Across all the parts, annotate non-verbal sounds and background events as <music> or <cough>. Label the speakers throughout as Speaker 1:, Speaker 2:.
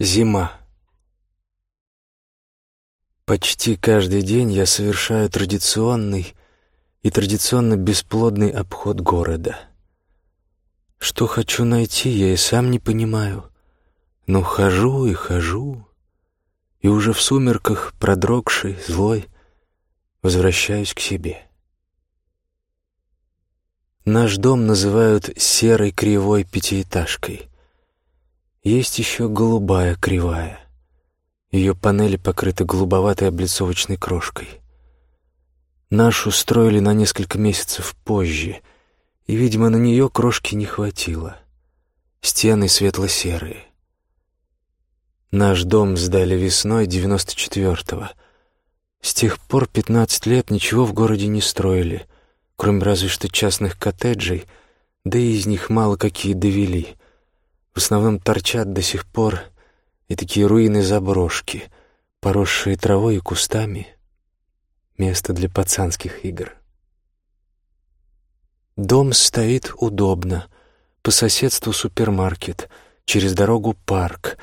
Speaker 1: Зима. Почти каждый день я совершаю традиционный и традиционно бесплодный обход города. Что хочу найти, я и сам не понимаю. Но хожу и хожу, и уже в сумерках, продрогший, злой, возвращаюсь к себе. Наш дом называют серой кривой пятиэтажкой. Есть еще голубая кривая. Ее панели покрыты голубоватой облицовочной крошкой. Нашу строили на несколько месяцев позже, и, видимо, на нее крошки не хватило. Стены светло-серые. Наш дом сдали весной 94-го. С тех пор 15 лет ничего в городе не строили, кроме разве что частных коттеджей, да и из них мало какие довели — в основном торчат до сих пор и такие руины-заброшки, поросшие травой и кустами. Место для пацанских игр. Дом стоит удобно. По соседству супермаркет, через дорогу парк.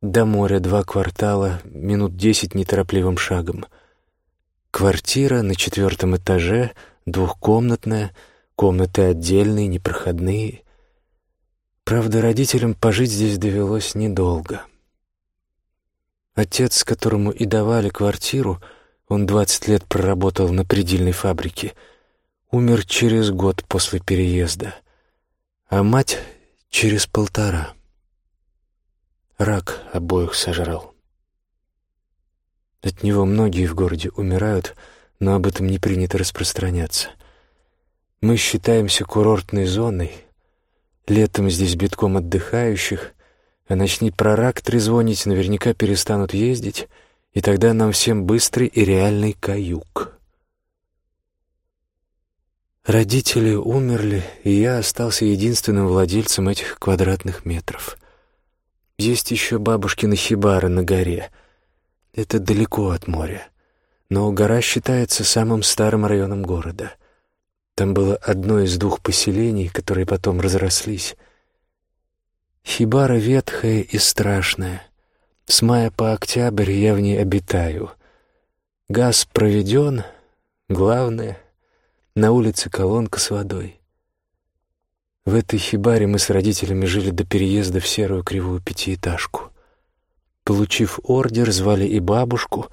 Speaker 1: До моря два квартала, минут десять неторопливым шагом. Квартира на четвертом этаже, двухкомнатная, комнаты отдельные, непроходные — Правда, родителям пожить здесь довелось недолго. Отец, которому и давали квартиру, он двадцать лет проработал на предельной фабрике, умер через год после переезда, а мать — через полтора. Рак обоих сожрал. От него многие в городе умирают, но об этом не принято распространяться. Мы считаемся курортной зоной — Летом здесь битком отдыхающих, а начни про рак трезвонить, наверняка перестанут ездить, и тогда нам всем быстрый и реальный каюк. Родители умерли, и я остался единственным владельцем этих квадратных метров. Есть еще бабушкины хибары на горе. Это далеко от моря, но гора считается самым старым районом города — там было одно из двух поселений, которые потом разрослись. Хибара ветхая и страшная. С мая по октябрь я в ней обитаю. Газ проведен, главное — на улице колонка с водой. В этой хибаре мы с родителями жили до переезда в серую кривую пятиэтажку. Получив ордер, звали и бабушку,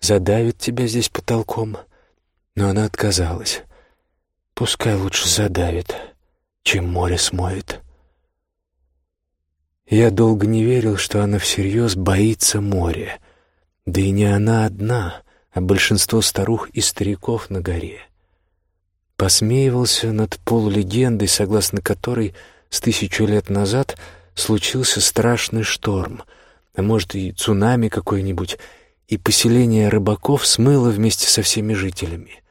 Speaker 1: задавит тебя здесь потолком, но она отказалась. Пускай лучше задавит, чем море смоет. Я долго не верил, что она всерьез боится моря. Да и не она одна, а большинство старух и стариков на горе. Посмеивался над полулегендой, согласно которой с тысячу лет назад случился страшный шторм, а может и цунами какой-нибудь, и поселение рыбаков смыло вместе со всеми жителями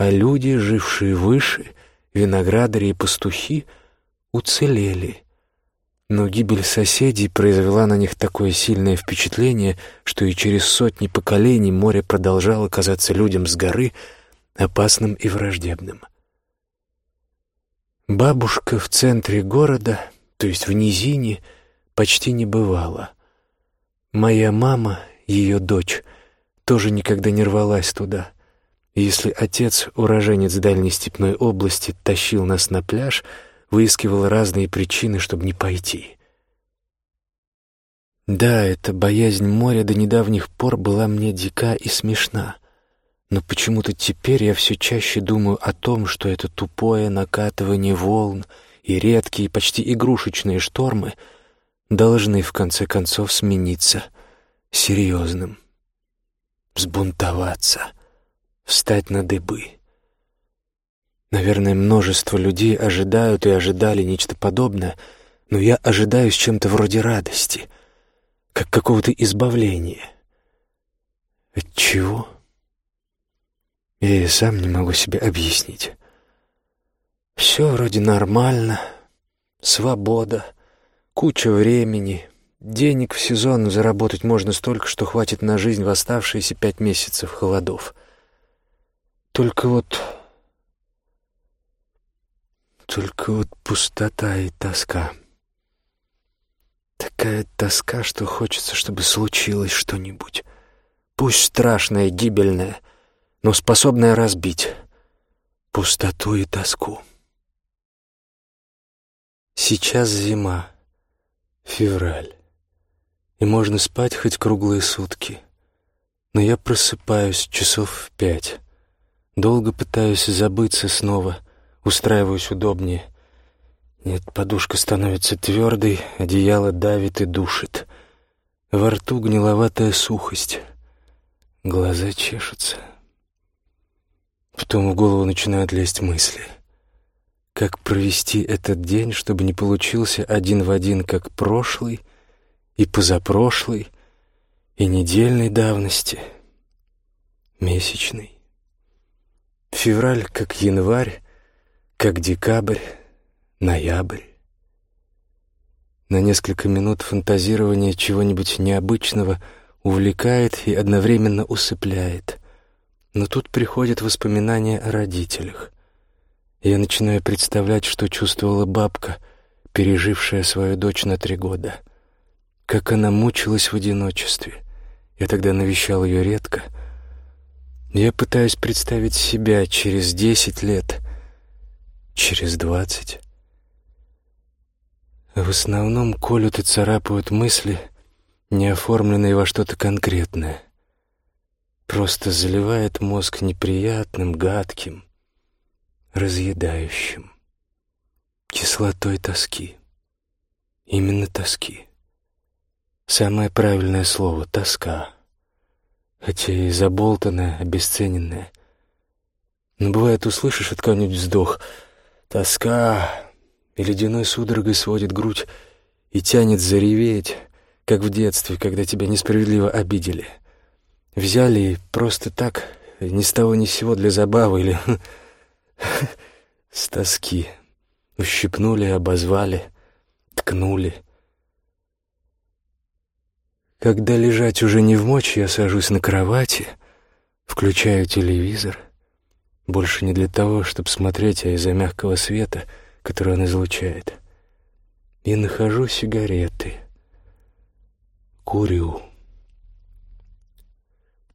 Speaker 1: а люди, жившие выше, виноградари и пастухи, уцелели. Но гибель соседей произвела на них такое сильное впечатление, что и через сотни поколений море продолжало казаться людям с горы опасным и враждебным. Бабушка в центре города, то есть в низине, почти не бывала. Моя мама, ее дочь, тоже никогда не рвалась туда — если отец, уроженец дальней степной области, тащил нас на пляж, выискивал разные причины, чтобы не пойти. Да, эта боязнь моря до недавних пор была мне дика и смешна. Но почему-то теперь я все чаще думаю о том, что это тупое накатывание волн и редкие, почти игрушечные штормы должны в конце концов смениться серьезным, взбунтоваться — встать на дыбы. Наверное, множество людей ожидают и ожидали нечто подобное, но я ожидаю с чем-то вроде радости, как какого-то избавления. От чего? Я и сам не могу себе объяснить. Все вроде нормально, свобода, куча времени, денег в сезон заработать можно столько, что хватит на жизнь в оставшиеся пять месяцев холодов — только вот... Только вот пустота и тоска. Так такая тоска, что хочется, чтобы случилось что-нибудь. Пусть страшное, гибельное, но способное разбить пустоту и тоску. Сейчас зима, февраль, и можно спать хоть круглые сутки. Но я просыпаюсь часов в пять, долго пытаюсь забыться снова, устраиваюсь удобнее. Нет, подушка становится твердой, одеяло давит и душит. Во рту гниловатая сухость, глаза чешутся. Потом в голову начинают лезть мысли — как провести этот день, чтобы не получился один в один, как прошлый и позапрошлый, и недельной давности, месячный. Февраль как январь, как декабрь, ноябрь. На несколько минут фантазирование чего-нибудь необычного увлекает и одновременно усыпляет. Но тут приходят воспоминания о родителях — я начинаю представлять, что чувствовала бабка, пережившая свою дочь на три года. Как она мучилась в одиночестве. Я тогда навещал ее редко. Я пытаюсь представить себя через десять лет, через двадцать. В основном колют и царапают мысли, не оформленные во что-то конкретное. Просто заливает мозг неприятным, гадким, разъедающим, кислотой тоски. Именно тоски. Самое правильное слово — тоска. Хотя и заболтанное, обесцененное. Но бывает, услышишь от кого-нибудь вздох «тоска», и ледяной судорогой сводит грудь и тянет зареветь, как в детстве, когда тебя несправедливо обидели. Взяли и просто так, ни с того ни с сего для забавы или <laughs> С тоски. Ущипнули, обозвали, ткнули. Когда лежать уже не в мочь, я сажусь на кровати, включаю телевизор. Больше не для того, чтобы смотреть, а из-за мягкого света, который он излучает. И нахожу сигареты. Курю.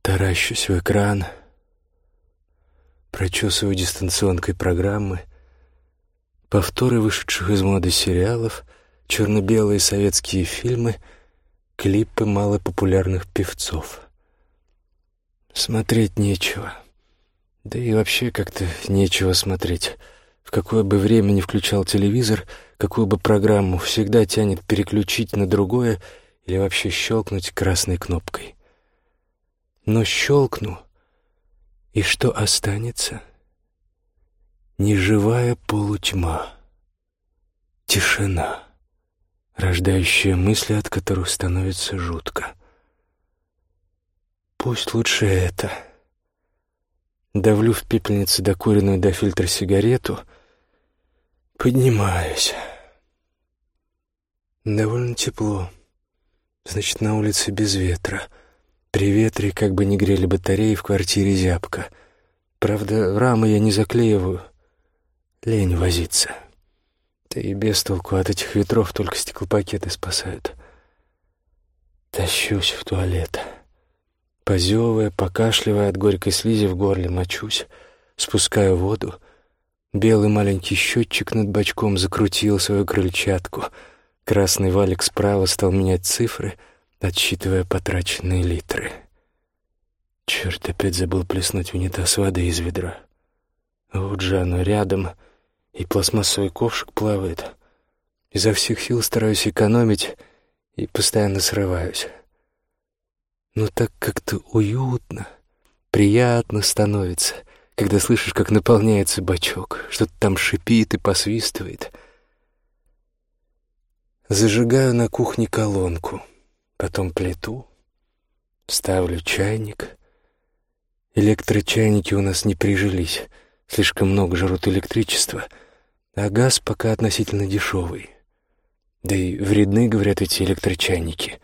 Speaker 1: Таращусь в экран — прочесываю дистанционкой программы, повторы вышедших из моды сериалов, черно-белые советские фильмы, клипы малопопулярных певцов. Смотреть нечего. Да и вообще как-то нечего смотреть. В какое бы время ни включал телевизор, какую бы программу, всегда тянет переключить на другое или вообще щелкнуть красной кнопкой. Но щелкну, и что останется? Неживая полутьма, тишина, рождающая мысли, от которых становится жутко. Пусть лучше это. Давлю в пепельнице докуренную до фильтра сигарету, поднимаюсь. Довольно тепло, значит, на улице без ветра — при ветре как бы не грели батареи в квартире зябко. Правда, рамы я не заклеиваю. Лень возиться. Да и без толку от этих ветров только стеклопакеты спасают. Тащусь в туалет. Позевывая, покашливая от горькой слизи в горле, мочусь, спускаю воду. Белый маленький счетчик над бачком закрутил свою крыльчатку. Красный валик справа стал менять цифры — отсчитывая потраченные литры. Черт, опять забыл плеснуть в унитаз воды из ведра. Вот же оно рядом, и пластмассовый ковшик плавает. Изо всех сил стараюсь экономить и постоянно срываюсь. Но так как-то уютно, приятно становится, когда слышишь, как наполняется бачок, что-то там шипит и посвистывает. Зажигаю на кухне колонку — потом плиту, ставлю чайник. Электрочайники у нас не прижились, слишком много жрут электричества, а газ пока относительно дешевый. Да и вредны, говорят, эти электрочайники.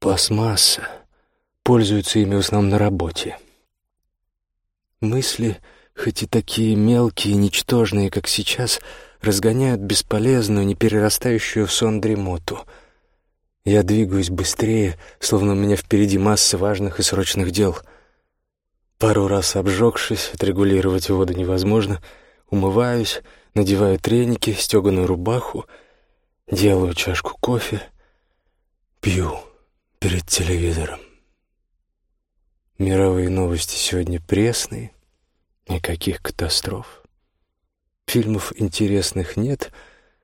Speaker 1: Пластмасса. Пользуются ими в основном на работе. Мысли, хоть и такие мелкие и ничтожные, как сейчас, разгоняют бесполезную, не перерастающую в сон дремоту — Я двигаюсь быстрее, словно у меня впереди масса важных и срочных дел. Пару раз обжегшись, отрегулировать воду невозможно. Умываюсь, надеваю треники, стеганую рубаху, делаю чашку кофе, пью перед телевизором. Мировые новости сегодня пресные, никаких катастроф. Фильмов интересных нет,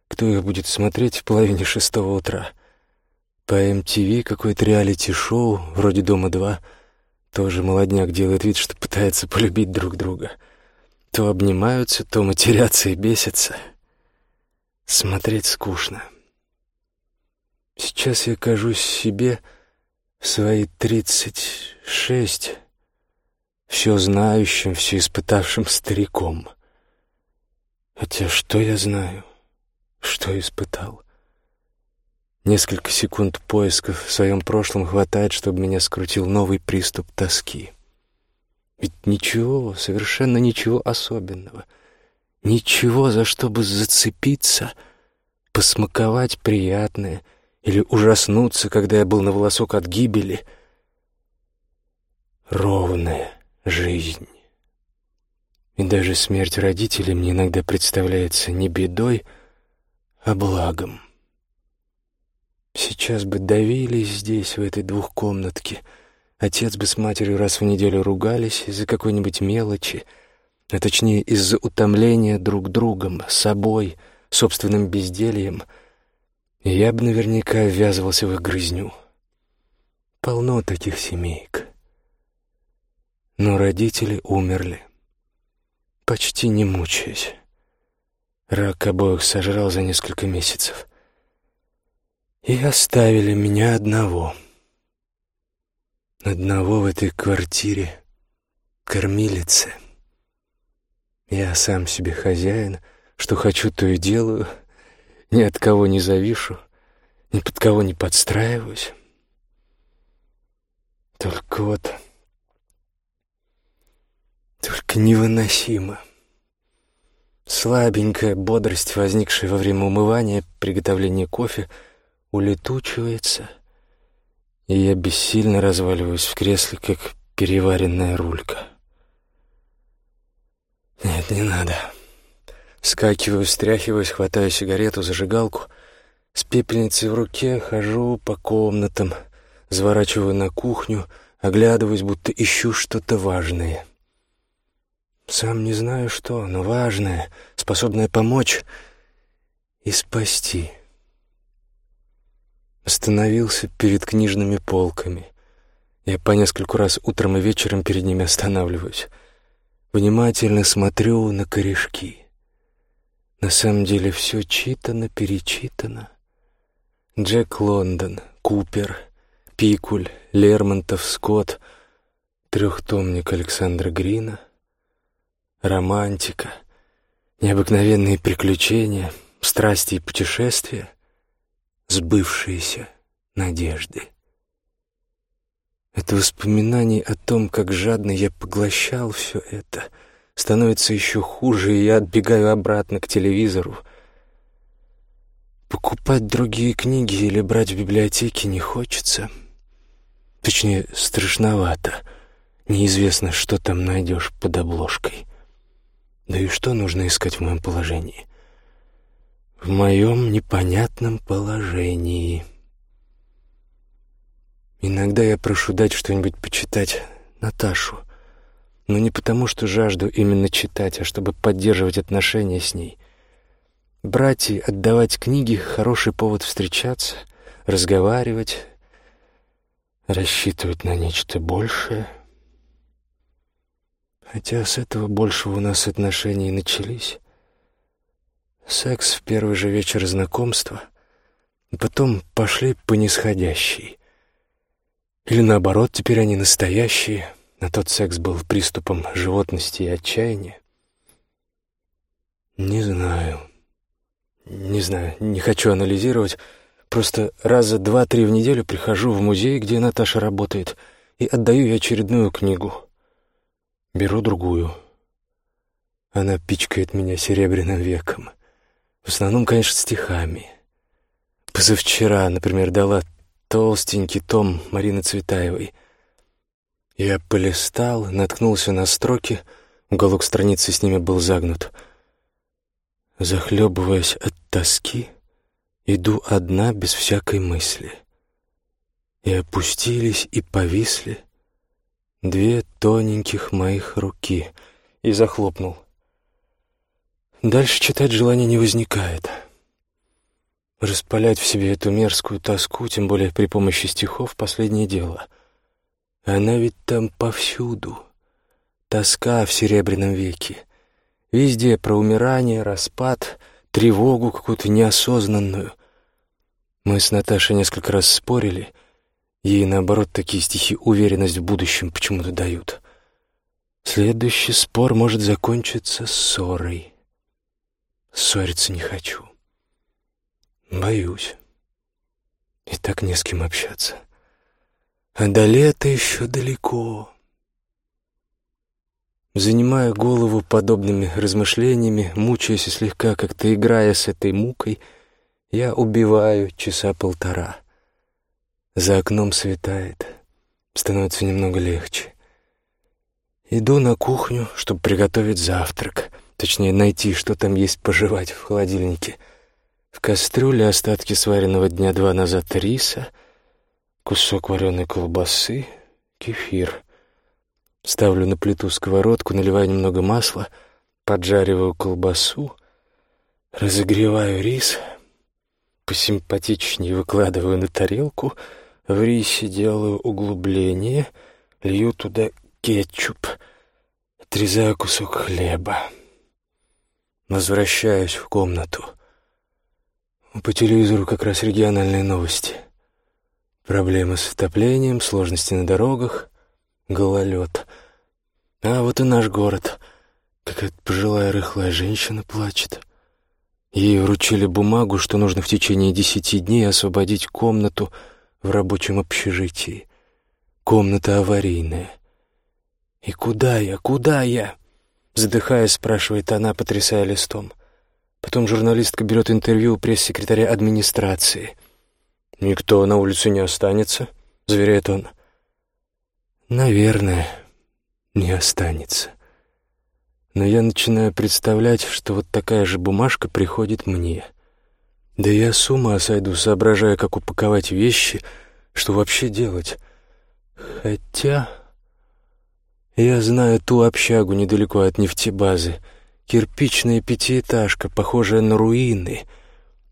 Speaker 1: кто их будет смотреть в половине шестого утра. По MTV какое-то реалити-шоу, вроде «Дома-2», тоже молодняк делает вид, что пытается полюбить друг друга. То обнимаются, то матерятся и бесятся. Смотреть скучно. Сейчас я кажусь себе в свои тридцать шесть все знающим, все испытавшим стариком. Хотя что я знаю, что испытал? Несколько секунд поисков в своем прошлом хватает, чтобы меня скрутил новый приступ тоски. Ведь ничего, совершенно ничего особенного. Ничего, за что бы зацепиться, посмаковать приятное — или ужаснуться, когда я был на волосок от гибели. Ровная жизнь. И даже смерть родителей мне иногда представляется не бедой, а благом. Сейчас бы давились здесь, в этой двухкомнатке. Отец бы с матерью раз в неделю ругались из-за какой-нибудь мелочи, а точнее из-за утомления друг другом, собой, собственным бездельем — и я бы наверняка ввязывался в их грызню. Полно таких семейк. Но родители умерли, почти не мучаясь. Рак обоих сожрал за несколько месяцев. И оставили меня одного. Одного в этой квартире, кормилице. Я сам себе хозяин, что хочу, то и делаю — ни от кого не завишу, ни под кого не подстраиваюсь. Только вот... Только невыносимо. Слабенькая бодрость, возникшая во время умывания, приготовления кофе, улетучивается, и я бессильно разваливаюсь в кресле, как переваренная рулька. Нет, не надо. Скакиваю, встряхиваюсь, хватаю сигарету, зажигалку. С пепельницей в руке хожу по комнатам, заворачиваю на кухню, оглядываюсь, будто ищу что-то важное. Сам не знаю что, но важное, способное помочь и спасти. Остановился перед книжными полками. Я по нескольку раз утром и вечером перед ними останавливаюсь. Внимательно смотрю на корешки. На самом деле все читано, перечитано. Джек Лондон, Купер, Пикуль, Лермонтов, Скотт, трехтомник Александра Грина, романтика, необыкновенные приключения, страсти и путешествия, сбывшиеся надежды. Это воспоминание о том, как жадно я поглощал все это — становится еще хуже, и я отбегаю обратно к телевизору. Покупать другие книги или брать в библиотеке не хочется. Точнее, страшновато. Неизвестно, что там найдешь под обложкой. Да и что нужно искать в моем положении? В моем непонятном положении. Иногда я прошу дать что-нибудь почитать Наташу — но не потому, что жажду именно читать, а чтобы поддерживать отношения с ней. Брать и отдавать книги — хороший повод встречаться, разговаривать, рассчитывать на нечто большее. Хотя с этого большего у нас отношения начались. Секс в первый же вечер знакомства, потом пошли по нисходящей. Или наоборот, теперь они настоящие — на тот секс был приступом животности и отчаяния? Не знаю. Не знаю, не хочу анализировать. Просто раза два-три в неделю прихожу в музей, где Наташа работает, и отдаю ей очередную книгу. Беру другую. Она пичкает меня серебряным веком. В основном, конечно, стихами. Позавчера, например, дала толстенький том Марины Цветаевой. Я полистал, наткнулся на строки, уголок страницы с ними был загнут. Захлебываясь от тоски, иду одна без всякой мысли. И опустились и повисли две тоненьких моих руки. И захлопнул. Дальше читать желания не возникает. Распалять в себе эту мерзкую тоску, тем более при помощи стихов, последнее дело. Она ведь там повсюду. Тоска в серебряном веке. Везде про умирание, распад, тревогу какую-то неосознанную. Мы с Наташей несколько раз спорили. Ей, наоборот, такие стихи уверенность в будущем почему-то дают. Следующий спор может закончиться ссорой. Ссориться не хочу. Боюсь. И так не с кем общаться. А до лета еще далеко. Занимая голову подобными размышлениями, мучаясь и слегка как-то играя с этой мукой, я убиваю часа полтора. За окном светает, становится немного легче. Иду на кухню, чтобы приготовить завтрак, точнее найти, что там есть пожевать в холодильнике — в кастрюле остатки сваренного дня два назад риса, кусок вареной колбасы, кефир. Ставлю на плиту сковородку, наливаю немного масла, поджариваю колбасу, разогреваю рис, посимпатичнее выкладываю на тарелку, в рисе делаю углубление, лью туда кетчуп, отрезаю кусок хлеба. Возвращаюсь в комнату — по телевизору как раз региональные новости. Проблемы с отоплением, сложности на дорогах, гололед. А вот и наш город. Какая-то пожилая рыхлая женщина плачет. Ей вручили бумагу, что нужно в течение десяти дней освободить комнату в рабочем общежитии. Комната аварийная. «И куда я? Куда я?» Задыхаясь, спрашивает она, потрясая листом. Потом журналистка берет интервью у пресс-секретаря администрации. «Никто на улице не останется», — заверяет он. «Наверное, не останется. Но я начинаю представлять, что вот такая же бумажка приходит мне. Да я с ума сойду, соображая, как упаковать вещи, что вообще делать. Хотя я знаю ту общагу недалеко от нефтебазы — Кирпичная пятиэтажка, похожая на руины.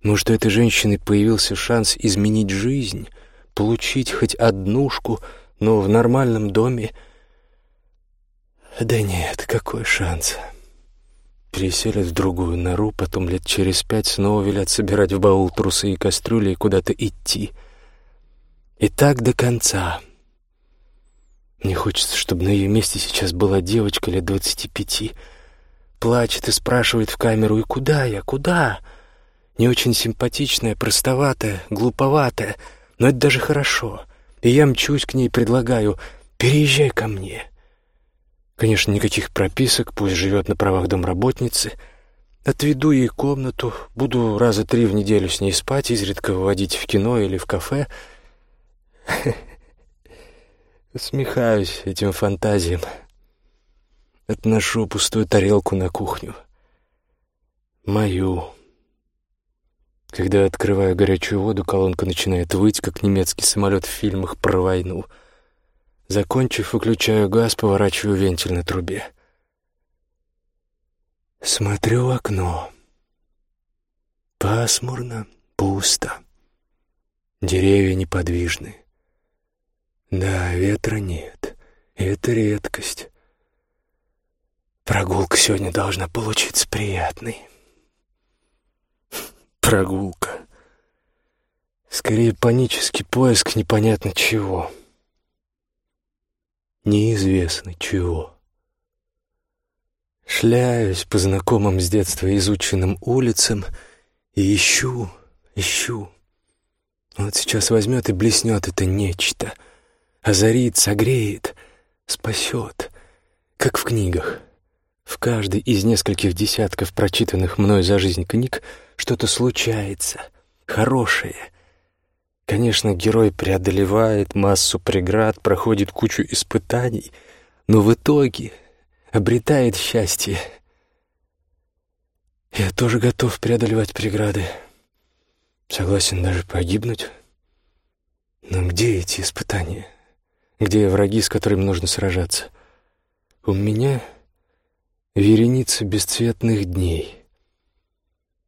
Speaker 1: Может, у этой женщины появился шанс изменить жизнь, получить хоть однушку, но в нормальном доме... Да нет, какой шанс? Переселят в другую нору, потом лет через пять снова велят собирать в баул трусы и кастрюли и куда-то идти. И так до конца. Мне хочется, чтобы на ее месте сейчас была девочка лет двадцати пяти — Плачет и спрашивает в камеру, и куда я, куда? Не очень симпатичная, простоватая, глуповатая, но это даже хорошо. И я мчусь к ней, предлагаю, переезжай ко мне. Конечно, никаких прописок, пусть живет на правах домработницы. Отведу ей комнату, буду раза три в неделю с ней спать, изредка выводить в кино или в кафе. <laughs> Усмехаюсь этим фантазиям. Отношу пустую тарелку на кухню. Мою. Когда открываю горячую воду, колонка начинает выть, как немецкий самолет в фильмах про войну. Закончив, выключаю газ, поворачиваю вентиль на трубе. Смотрю в окно. Пасмурно, пусто. Деревья неподвижны. Да, ветра нет. Это редкость. Прогулка сегодня должна получиться приятной. Прогулка. Скорее панический поиск непонятно чего. Неизвестно чего. Шляюсь по знакомым с детства изученным улицам и ищу, ищу. Вот сейчас возьмет и блеснет это нечто. Озарит, согреет, спасет, как в книгах. В каждой из нескольких десятков прочитанных мной за жизнь книг что-то случается, хорошее. Конечно, герой преодолевает массу преград, проходит кучу испытаний, но в итоге обретает счастье. Я тоже готов преодолевать преграды. Согласен даже погибнуть. Но где эти испытания? Где враги, с которыми нужно сражаться? У меня вереница бесцветных дней.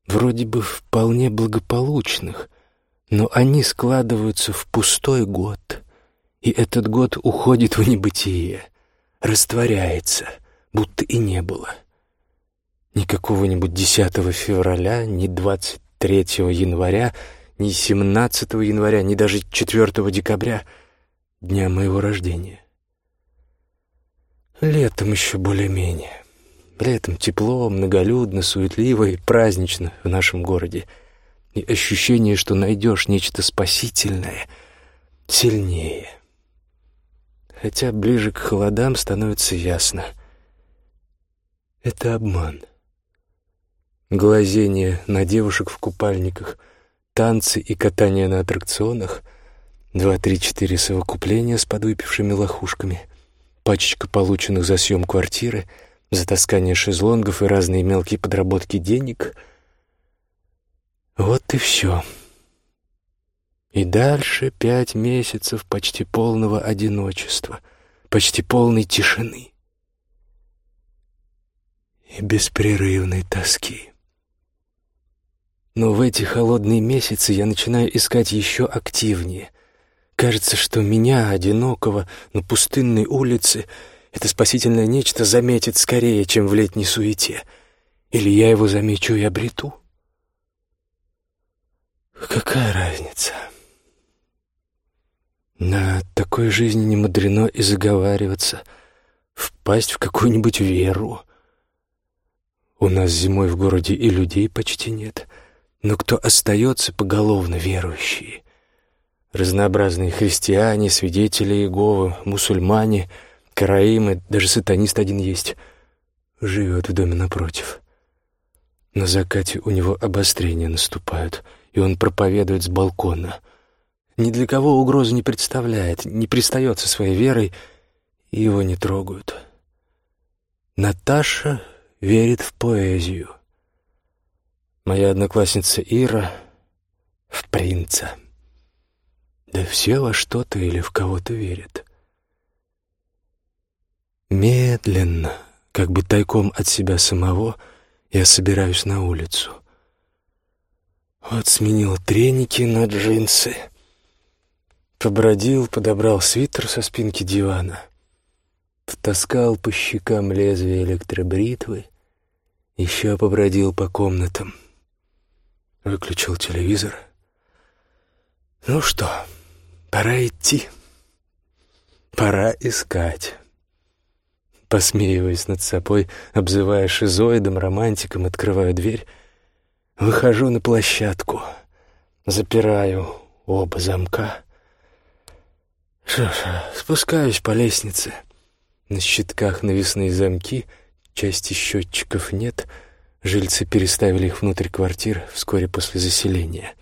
Speaker 1: Вроде бы вполне благополучных, но они складываются в пустой год, и этот год уходит в небытие, растворяется, будто и не было. Ни какого-нибудь 10 февраля, ни 23 января, ни 17 января, ни даже 4 декабря, дня моего рождения. Летом еще более-менее. Летом тепло, многолюдно, суетливо и празднично в нашем городе — и ощущение, что найдешь нечто спасительное, сильнее. Хотя ближе к холодам становится ясно. Это обман. Глазение на девушек в купальниках, танцы и катание на аттракционах, два-три-четыре совокупления с подвыпившими лохушками, пачечка полученных за съем квартиры, затаскание шезлонгов и разные мелкие подработки денег — вот и все. И дальше пять месяцев почти полного одиночества, почти полной тишины и беспрерывной тоски. Но в эти холодные месяцы я начинаю искать еще активнее. Кажется, что меня, одинокого, на пустынной улице, это спасительное нечто заметит скорее, чем в летней суете. Или я его замечу и обрету. Какая разница? На такой жизни не мудрено и заговариваться, впасть в какую-нибудь веру. У нас зимой в городе и людей почти нет, но кто остается поголовно верующие? Разнообразные христиане, свидетели Иеговы, мусульмане, караимы, даже сатанист один есть, живет в доме напротив. На закате у него обострения наступают — и он проповедует с балкона. Ни для кого угрозы не представляет, не пристает со своей верой, и его не трогают. Наташа верит в поэзию. Моя одноклассница Ира — в принца. Да все во что-то или в кого-то верят. Медленно, как бы тайком от себя самого, я собираюсь на улицу. Вот сменил треники на джинсы. Побродил, подобрал свитер со спинки дивана. Втаскал по щекам лезвие электробритвы. Еще побродил по комнатам. Выключил телевизор. Ну что, пора идти. Пора искать. Посмеиваясь над собой, обзывая шизоидом, романтиком, открываю дверь — Выхожу на площадку, запираю оба замка. Что ж, спускаюсь по лестнице. На щитках навесные замки, части счетчиков нет. Жильцы переставили их внутрь квартир вскоре после заселения.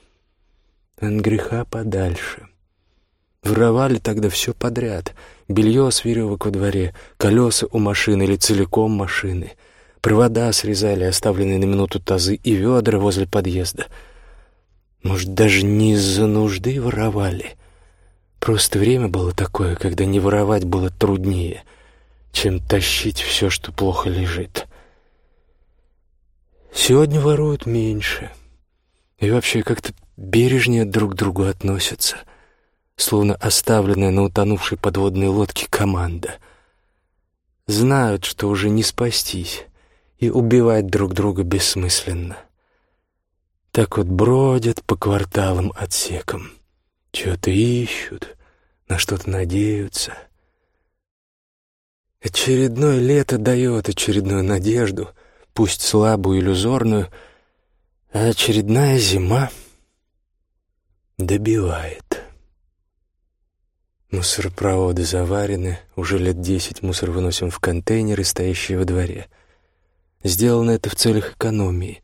Speaker 1: От греха подальше. Воровали тогда все подряд. Белье с веревок во дворе, колеса у машины или целиком машины — Провода срезали, оставленные на минуту тазы и ведра возле подъезда. Может, даже не из-за нужды воровали. Просто время было такое, когда не воровать было труднее, чем тащить все, что плохо лежит. Сегодня воруют меньше. И вообще как-то бережнее друг к другу относятся, словно оставленная на утонувшей подводной лодке команда. Знают, что уже не спастись, и убивать друг друга бессмысленно. Так вот бродят по кварталам отсекам, чего-то ищут, на что-то надеются. Очередное лето дает очередную надежду, пусть слабую, иллюзорную, а очередная зима добивает. Мусоропроводы заварены, уже лет десять мусор выносим в контейнеры, стоящие во дворе — Сделано это в целях экономии.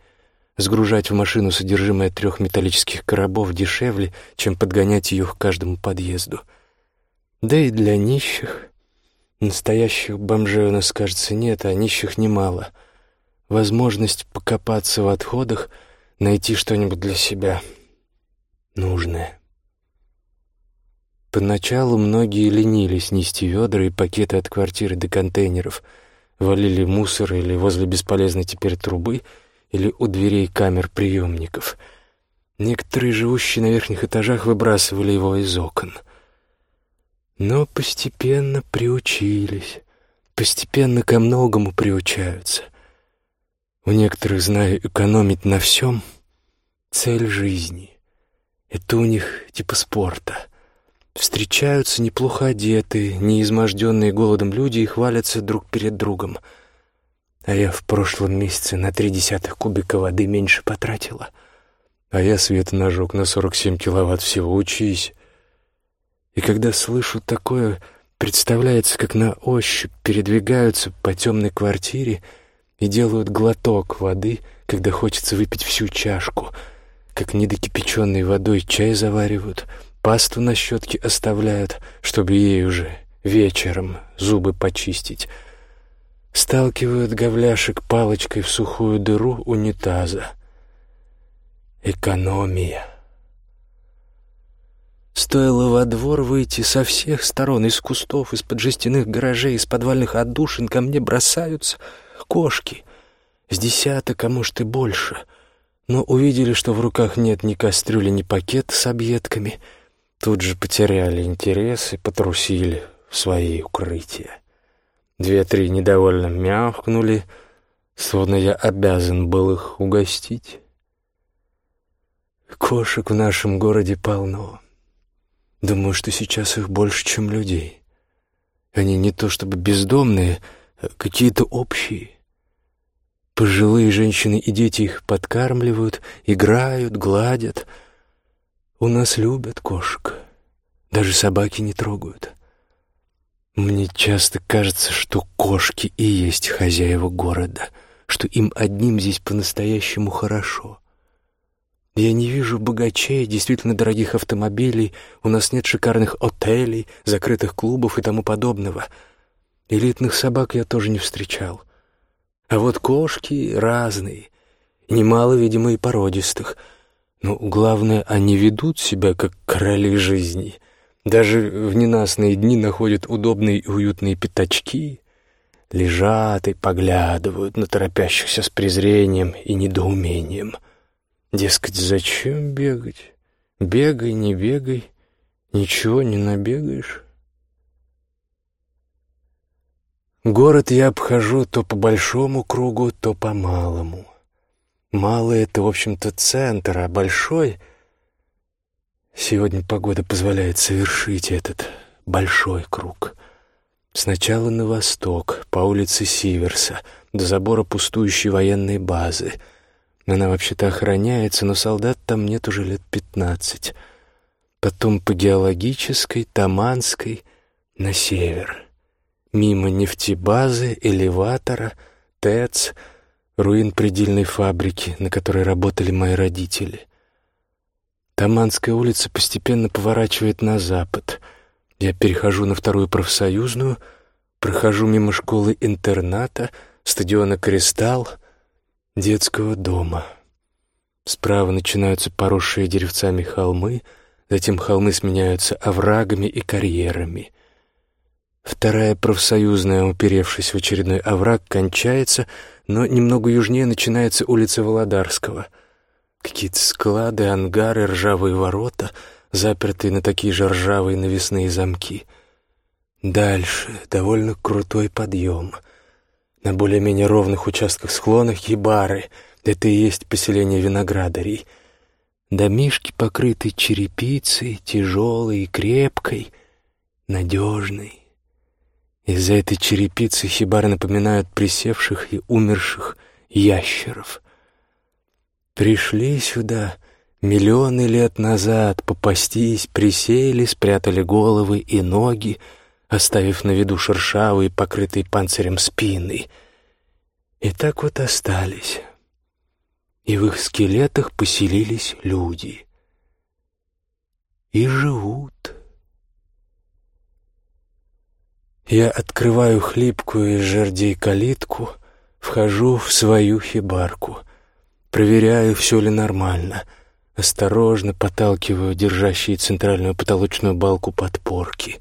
Speaker 1: Сгружать в машину содержимое трех металлических коробов дешевле, чем подгонять ее к каждому подъезду. Да и для нищих. Настоящих бомжей у нас, кажется, нет, а нищих немало. Возможность покопаться в отходах, найти что-нибудь для себя нужное. Поначалу многие ленились нести ведра и пакеты от квартиры до контейнеров, валили мусор или возле бесполезной теперь трубы, или у дверей камер приемников. Некоторые, живущие на верхних этажах, выбрасывали его из окон. Но постепенно приучились, постепенно ко многому приучаются. У некоторых, знаю, экономить на всем — цель жизни. Это у них типа спорта — Встречаются неплохо одетые, неизможденные голодом люди и хвалятся друг перед другом. А я в прошлом месяце на три десятых кубика воды меньше потратила. А я свет нажег на сорок семь киловатт всего, учись. И когда слышу такое, представляется, как на ощупь передвигаются по темной квартире и делают глоток воды, когда хочется выпить всю чашку, как недокипяченной водой чай заваривают — Пасту на щетке оставляют, чтобы ей уже вечером зубы почистить. Сталкивают говляшек палочкой в сухую дыру унитаза. Экономия. Стоило во двор выйти со всех сторон, из кустов, из-под жестяных гаражей, из подвальных отдушин ко мне бросаются кошки. С десяток, а может и больше. Но увидели, что в руках нет ни кастрюли, ни пакета с объедками — тут же потеряли интерес и потрусили в свои укрытия. Две-три недовольно мявкнули, словно я обязан был их угостить. Кошек в нашем городе полно. Думаю, что сейчас их больше, чем людей. Они не то чтобы бездомные, а какие-то общие. Пожилые женщины и дети их подкармливают, играют, гладят — у нас любят кошек. Даже собаки не трогают. Мне часто кажется, что кошки и есть хозяева города, что им одним здесь по-настоящему хорошо. Я не вижу богачей, действительно дорогих автомобилей, у нас нет шикарных отелей, закрытых клубов и тому подобного. Элитных собак я тоже не встречал. А вот кошки разные, немало, видимо, и породистых — но главное, они ведут себя как короли жизни. Даже в ненастные дни находят удобные и уютные пятачки, лежат и поглядывают на торопящихся с презрением и недоумением. Дескать, зачем бегать? Бегай, не бегай, ничего не набегаешь. Город я обхожу то по большому кругу, то по малому. Малый — это, в общем-то, центр, а большой... Сегодня погода позволяет совершить этот большой круг. Сначала на восток, по улице Сиверса, до забора пустующей военной базы. Она вообще-то охраняется, но солдат там нет уже лет пятнадцать. Потом по геологической, Таманской, на север. Мимо нефтебазы, элеватора, ТЭЦ — руин предельной фабрики, на которой работали мои родители. Таманская улица постепенно поворачивает на запад. Я перехожу на вторую профсоюзную, прохожу мимо школы-интерната, стадиона «Кристалл», детского дома. Справа начинаются поросшие деревцами холмы, затем холмы сменяются оврагами и карьерами. Вторая профсоюзная, уперевшись в очередной овраг, кончается, но немного южнее начинается улица Володарского. Какие-то склады, ангары, ржавые ворота, запертые на такие же ржавые навесные замки. Дальше довольно крутой подъем. На более-менее ровных участках склонах ебары. Это и есть поселение виноградарей. Домишки покрыты черепицей, тяжелой и крепкой, надежной. Из-за этой черепицы хибары напоминают присевших и умерших ящеров. Пришли сюда миллионы лет назад, попастись, присели, спрятали головы и ноги, оставив на виду шершавые, покрытые панцирем спины. И так вот остались. и в их скелетах поселились люди. И живут. Я открываю хлипкую из жердей калитку, вхожу в свою хибарку, проверяю, все ли нормально, осторожно подталкиваю держащие центральную потолочную балку подпорки.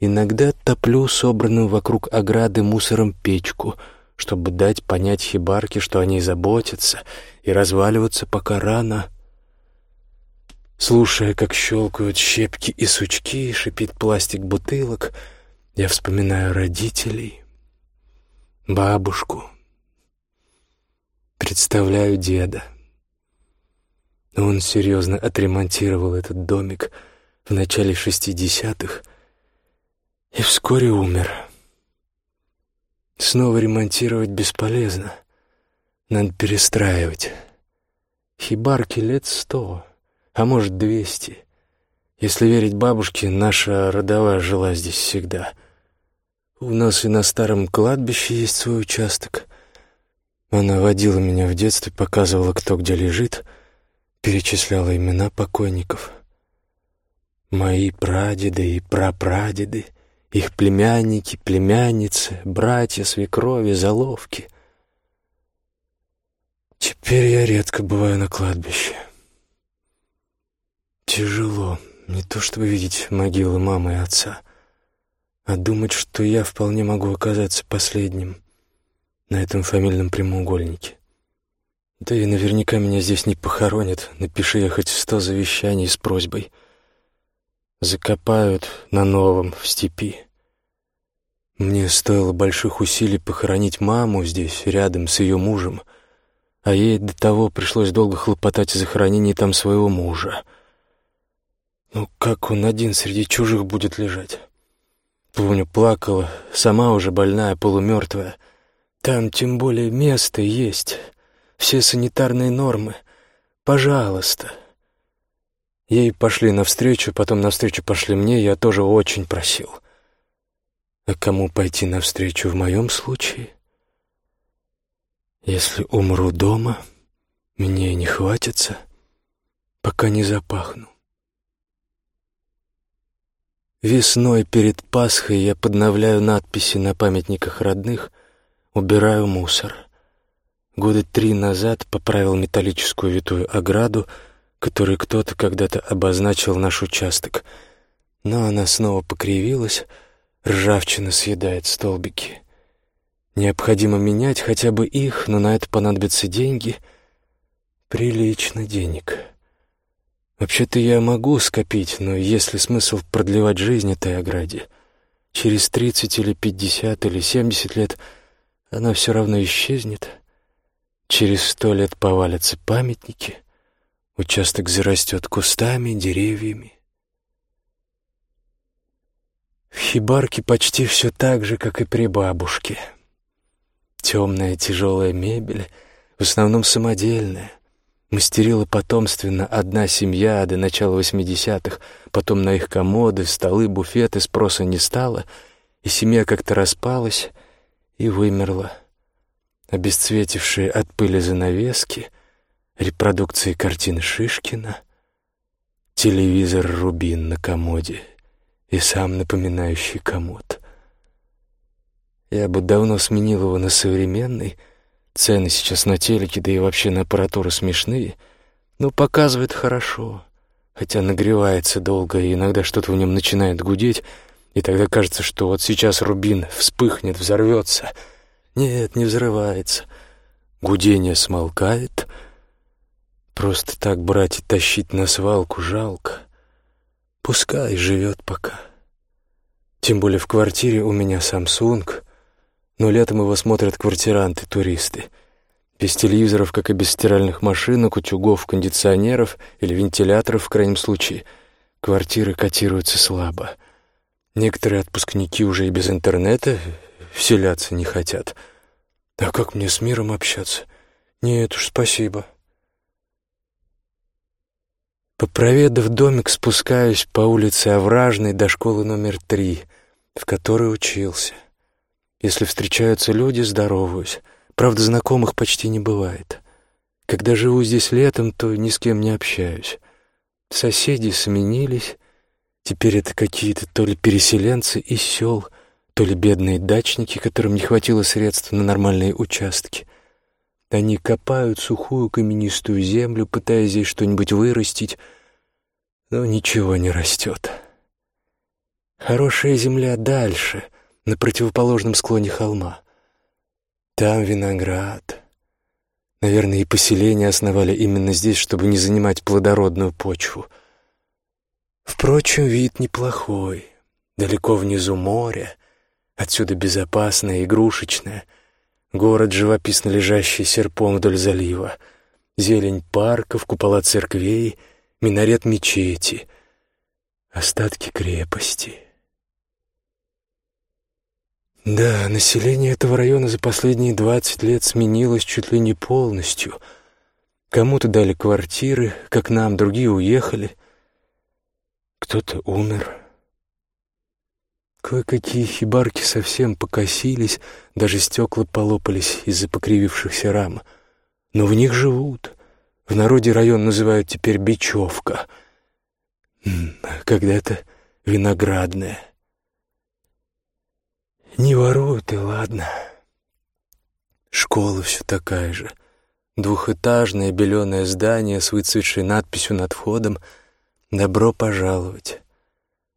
Speaker 1: Иногда топлю собранную вокруг ограды мусором печку — чтобы дать понять хибарке, что они заботятся, и разваливаться пока рано. Слушая, как щелкают щепки и сучки, шипит пластик бутылок, я вспоминаю родителей, бабушку, представляю деда. Он серьезно отремонтировал этот домик в начале шестидесятых и вскоре умер. Снова ремонтировать бесполезно. Надо перестраивать. Хибарке лет сто, а может двести. Если верить бабушке, наша родовая жила здесь всегда. У нас и на старом кладбище есть свой участок. Она водила меня в детстве, показывала, кто где лежит, перечисляла имена покойников. Мои прадеды и прапрадеды — их племянники, племянницы, братья, свекрови, заловки. Теперь я редко бываю на кладбище. Тяжело, не то чтобы видеть могилы мамы и отца, а думать, что я вполне могу оказаться последним на этом фамильном прямоугольнике. Да и наверняка меня здесь не похоронят, напиши я хоть сто завещаний с просьбой — закопают на новом в степи. Мне стоило больших усилий похоронить маму здесь, рядом с ее мужем, а ей до того пришлось долго хлопотать о захоронении там своего мужа. Ну, как он один среди чужих будет лежать? Помню, плакала, сама уже больная, полумертвая. Там тем более место есть, все санитарные нормы. Пожалуйста. Ей пошли навстречу, потом навстречу пошли мне, я тоже очень просил. А кому пойти навстречу в моем случае? Если умру дома, мне не хватится, пока не запахну. Весной перед Пасхой я подновляю надписи на памятниках родных, убираю мусор. Года три назад поправил металлическую витую ограду — который кто-то когда-то обозначил наш участок. Но она снова покривилась, ржавчина съедает столбики. Необходимо менять хотя бы их, но на это понадобятся деньги. Прилично денег. Вообще-то я могу скопить, но есть ли смысл продлевать жизнь этой ограде? Через тридцать или пятьдесят или семьдесят лет она все равно исчезнет. Через сто лет повалятся памятники — Участок зарастет кустами, деревьями. В хибарке почти все так же, как и при бабушке. Темная тяжелая мебель, в основном самодельная. Мастерила потомственно одна семья до начала восьмидесятых, потом на их комоды, столы, буфеты спроса не стало, и семья как-то распалась и вымерла. Обесцветившие от пыли занавески — репродукции картин Шишкина, телевизор «Рубин» на комоде и сам напоминающий комод. Я бы давно сменил его на современный. Цены сейчас на телеке, да и вообще на аппаратуру смешные, но показывает хорошо, хотя нагревается долго, и иногда что-то в нем начинает гудеть, и тогда кажется, что вот сейчас рубин вспыхнет, взорвется. Нет, не взрывается. Гудение смолкает — Просто так брать и тащить на свалку жалко. Пускай живет пока. Тем более в квартире у меня Samsung, но летом его смотрят квартиранты, туристы. Без телевизоров, как и без стиральных машинок, утюгов, кондиционеров или вентиляторов, в крайнем случае, квартиры котируются слабо. Некоторые отпускники уже и без интернета вселяться не хотят. А как мне с миром общаться? Нет уж, спасибо. Попроведав домик, спускаюсь по улице Овражной до школы номер три, в которой учился. Если встречаются люди, здороваюсь. Правда, знакомых почти не бывает. Когда живу здесь летом, то ни с кем не общаюсь. Соседи сменились. Теперь это какие-то то ли переселенцы из сел, то ли бедные дачники, которым не хватило средств на нормальные участки. Они копают сухую каменистую землю, пытаясь здесь что-нибудь вырастить, но ничего не растет. Хорошая земля дальше, на противоположном склоне холма. Там виноград. Наверное, и поселение основали именно здесь, чтобы не занимать плодородную почву. Впрочем, вид неплохой. Далеко внизу море, отсюда безопасное, игрушечное. Город, живописно лежащий серпом вдоль залива. Зелень парков, купола церквей, минарет мечети. Остатки крепости. Да, население этого района за последние двадцать лет сменилось чуть ли не полностью. Кому-то дали квартиры, как нам, другие уехали. Кто-то умер. Кое-какие хибарки совсем покосились, даже стекла полопались из-за покривившихся рам. Но в них живут. В народе район называют теперь Бечевка. Когда-то Виноградная. Не воруют, и ладно. Школа все такая же. Двухэтажное беленое здание с выцветшей надписью над входом «Добро пожаловать».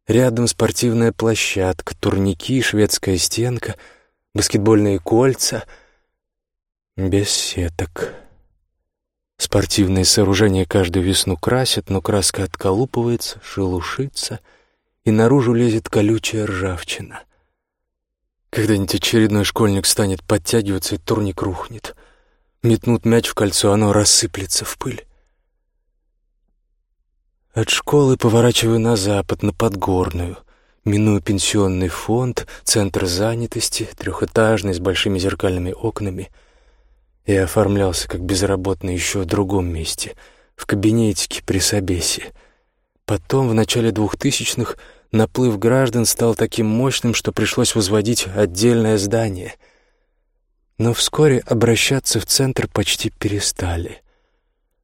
Speaker 1: Рядом спортивная площадка, турники, шведская стенка, баскетбольные кольца. Без сеток. Спортивные сооружения каждую весну красят, но краска отколупывается, шелушится, и наружу лезет колючая ржавчина — когда-нибудь очередной школьник станет подтягиваться, и турник рухнет. Метнут мяч в кольцо, оно рассыплется в пыль. От школы поворачиваю на запад, на Подгорную. Миную пенсионный фонд, центр занятости, трехэтажный, с большими зеркальными окнами. Я оформлялся как безработный еще в другом месте, в кабинетике при Собесе. Потом, в начале двухтысячных, наплыв граждан стал таким мощным, что пришлось возводить отдельное здание. Но вскоре обращаться в центр почти перестали.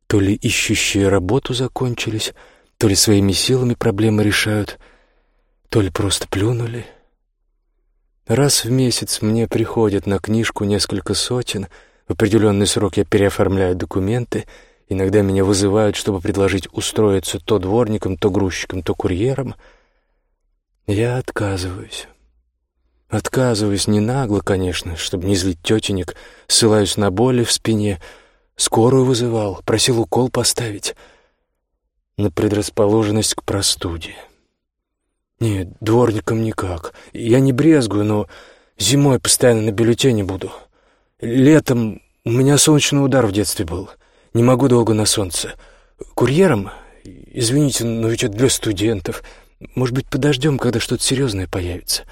Speaker 1: То ли ищущие работу закончились, то ли своими силами проблемы решают, то ли просто плюнули. Раз в месяц мне приходят на книжку несколько сотен, в определенный срок я переоформляю документы, иногда меня вызывают, чтобы предложить устроиться то дворником, то грузчиком, то курьером — я отказываюсь. Отказываюсь не нагло, конечно, чтобы не злить тетенек, ссылаюсь на боли в спине, скорую вызывал, просил укол поставить, на предрасположенность к простуде. Нет, дворником никак. Я не брезгую, но зимой постоянно на бюллетене буду. Летом у меня солнечный удар в детстве был. Не могу долго на солнце. Курьером? Извините, но ведь это для студентов — может быть, подождем, когда что-то серьезное появится?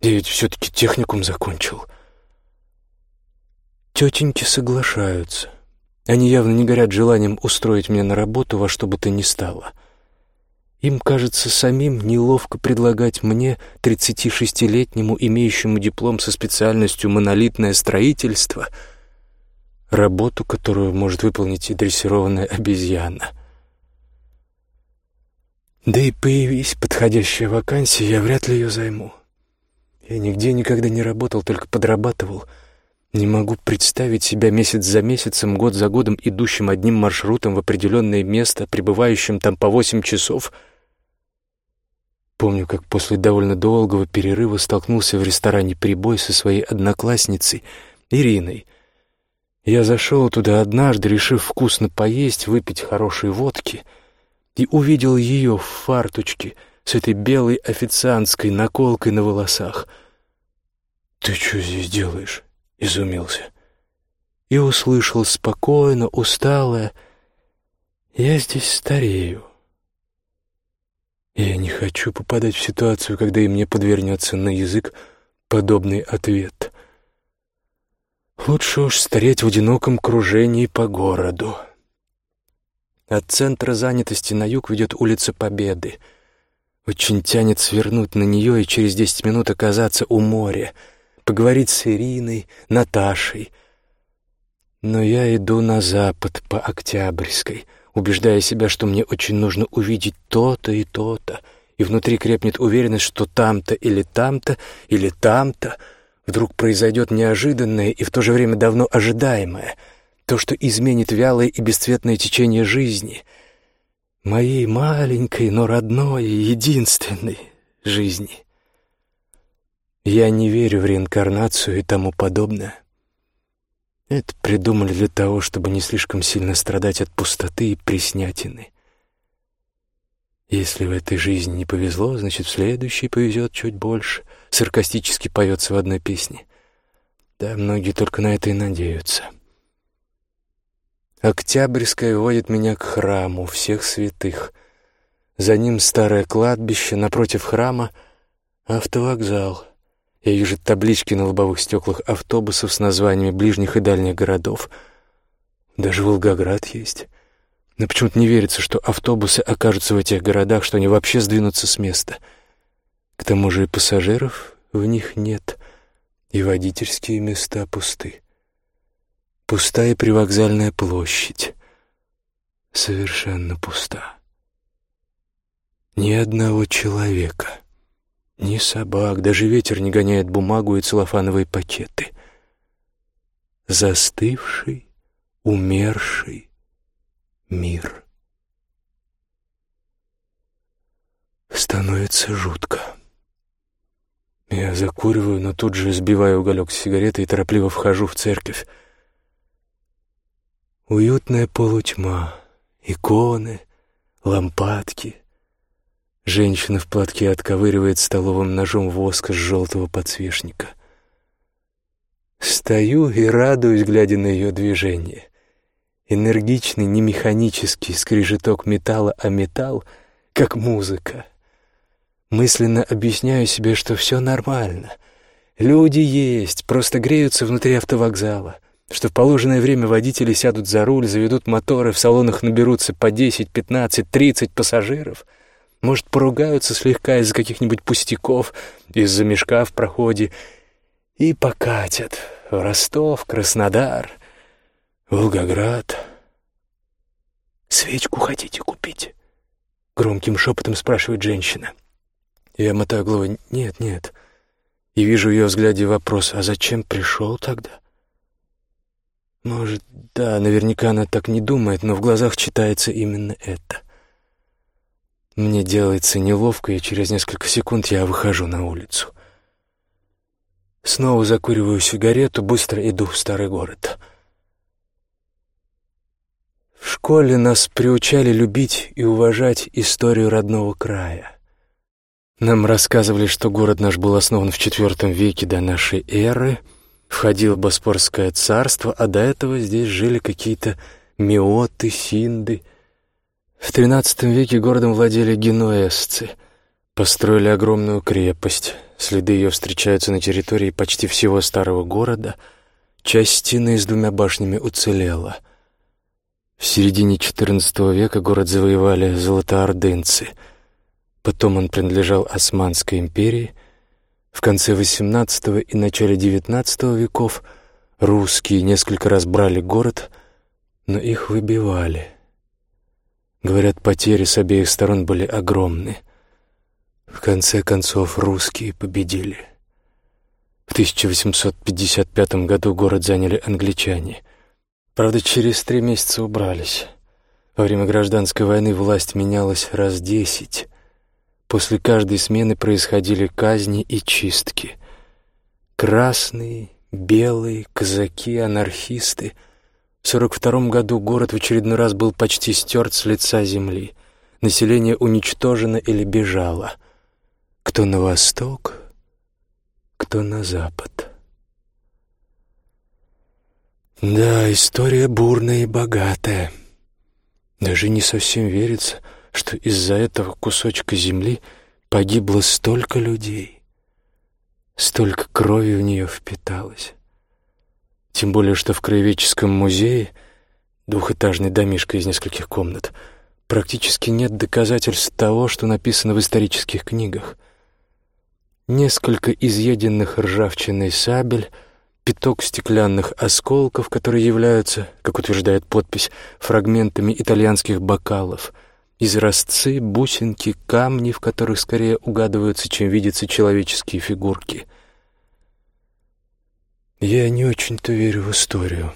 Speaker 1: Я ведь все-таки техникум закончил. Тетеньки соглашаются. Они явно не горят желанием устроить меня на работу во что бы то ни стало. Им кажется самим неловко предлагать мне, 36-летнему, имеющему диплом со специальностью «монолитное строительство», работу, которую может выполнить и дрессированная обезьяна — да и появись подходящая вакансия, я вряд ли ее займу. Я нигде никогда не работал, только подрабатывал. Не могу представить себя месяц за месяцем, год за годом идущим одним маршрутом в определенное место, пребывающим там по восемь часов. Помню, как после довольно долгого перерыва столкнулся в ресторане «Прибой» со своей одноклассницей Ириной. Я зашел туда однажды, решив вкусно поесть, выпить хорошей водки — и увидел ее в фарточке с этой белой официантской наколкой на волосах. «Ты что здесь делаешь?» — изумился. И услышал спокойно, усталое, «Я здесь старею». Я не хочу попадать в ситуацию, когда и мне подвернется на язык подобный ответ. Лучше уж стареть в одиноком кружении по городу. От центра занятости на юг ведет улица Победы. Очень тянет свернуть на нее и через десять минут оказаться у моря, поговорить с Ириной, Наташей. Но я иду на запад по Октябрьской, убеждая себя, что мне очень нужно увидеть то-то и то-то, и внутри крепнет уверенность, что там-то или там-то или там-то вдруг произойдет неожиданное и в то же время давно ожидаемое, то, что изменит вялое и бесцветное течение жизни, моей маленькой, но родной и единственной жизни. Я не верю в реинкарнацию и тому подобное. Это придумали для того, чтобы не слишком сильно страдать от пустоты и приснятины. Если в этой жизни не повезло, значит, в следующей повезет чуть больше. Саркастически поется в одной песне. Да, многие только на это и надеются. Октябрьская водит меня к храму всех святых. За ним старое кладбище, напротив храма — автовокзал — я вижу таблички на лобовых стеклах автобусов с названиями ближних и дальних городов. Даже Волгоград есть. Но почему-то не верится, что автобусы окажутся в этих городах, что они вообще сдвинутся с места. К тому же и пассажиров в них нет, и водительские места пусты. Пустая привокзальная площадь. Совершенно пуста. Ни одного человека. Ни собак, даже ветер не гоняет бумагу и целлофановые пакеты. Застывший, умерший мир. Становится жутко. Я закуриваю, но тут же сбиваю уголек с сигареты и торопливо вхожу в церковь. Уютная полутьма, иконы, лампадки — Женщина в платке отковыривает столовым ножом воск с желтого подсвечника. Стою и радуюсь, глядя на ее движение. Энергичный, не механический скрежеток металла, а металл, как музыка. Мысленно объясняю себе, что все нормально. Люди есть, просто греются внутри автовокзала что в положенное время водители сядут за руль, заведут моторы, в салонах наберутся по 10, 15, 30 пассажиров — может, поругаются слегка из-за каких-нибудь пустяков, из-за мешка в проходе, и покатят в Ростов, Краснодар, Волгоград. «Свечку хотите купить?» — громким шепотом спрашивает женщина. Я мотаю головой «нет, нет». И вижу ее взгляде вопрос «а зачем пришел тогда?» Может, да, наверняка она так не думает, но в глазах читается именно это. Мне делается неловко, и через несколько секунд я выхожу на улицу. Снова закуриваю сигарету, быстро иду в старый город. В школе нас приучали любить и уважать историю родного края. Нам рассказывали, что город наш был основан в IV веке до нашей эры, входил Боспорское царство, а до этого здесь жили какие-то миоты, синды — в XIII веке городом владели генуэзцы. Построили огромную крепость. Следы ее встречаются на территории почти всего старого города. Часть стены с двумя башнями уцелела. В середине XIV века город завоевали золотоордынцы. Потом он принадлежал Османской империи. В конце XVIII и начале XIX веков русские несколько раз брали город, но их выбивали — Говорят, потери с обеих сторон были огромны. В конце концов, русские победили. В 1855 году город заняли англичане. Правда, через три месяца убрались. Во время гражданской войны власть менялась раз десять. После каждой смены происходили казни и чистки. Красные, белые, казаки, анархисты — в 1942 году город в очередной раз был почти стерт с лица земли. Население уничтожено или бежало. Кто на восток, кто на запад. Да, история бурная и богатая. Даже не совсем верится, что из-за этого кусочка земли погибло столько людей. Столько крови в нее впиталось. Тем более, что в краеведческом музее, двухэтажный домишко из нескольких комнат, практически нет доказательств того, что написано в исторических книгах. Несколько изъеденных ржавчиной сабель, пяток стеклянных осколков, которые являются, как утверждает подпись, фрагментами итальянских бокалов, изразцы, бусинки, камни, в которых скорее угадываются, чем видятся человеческие фигурки. Я не очень-то верю в историю.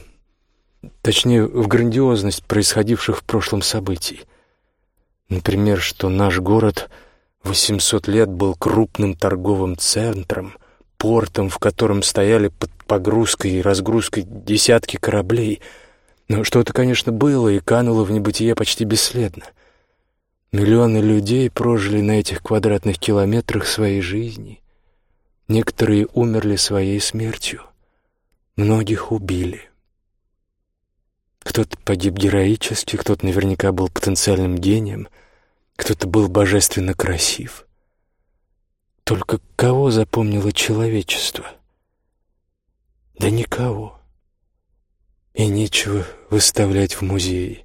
Speaker 1: Точнее, в грандиозность происходивших в прошлом событий. Например, что наш город 800 лет был крупным торговым центром, портом, в котором стояли под погрузкой и разгрузкой десятки кораблей. Но что-то, конечно, было и кануло в небытие почти бесследно. Миллионы людей прожили на этих квадратных километрах своей жизни. Некоторые умерли своей смертью, многих убили. Кто-то погиб героически, кто-то наверняка был потенциальным гением, кто-то был божественно красив. Только кого запомнило человечество? Да никого. И нечего выставлять в музее.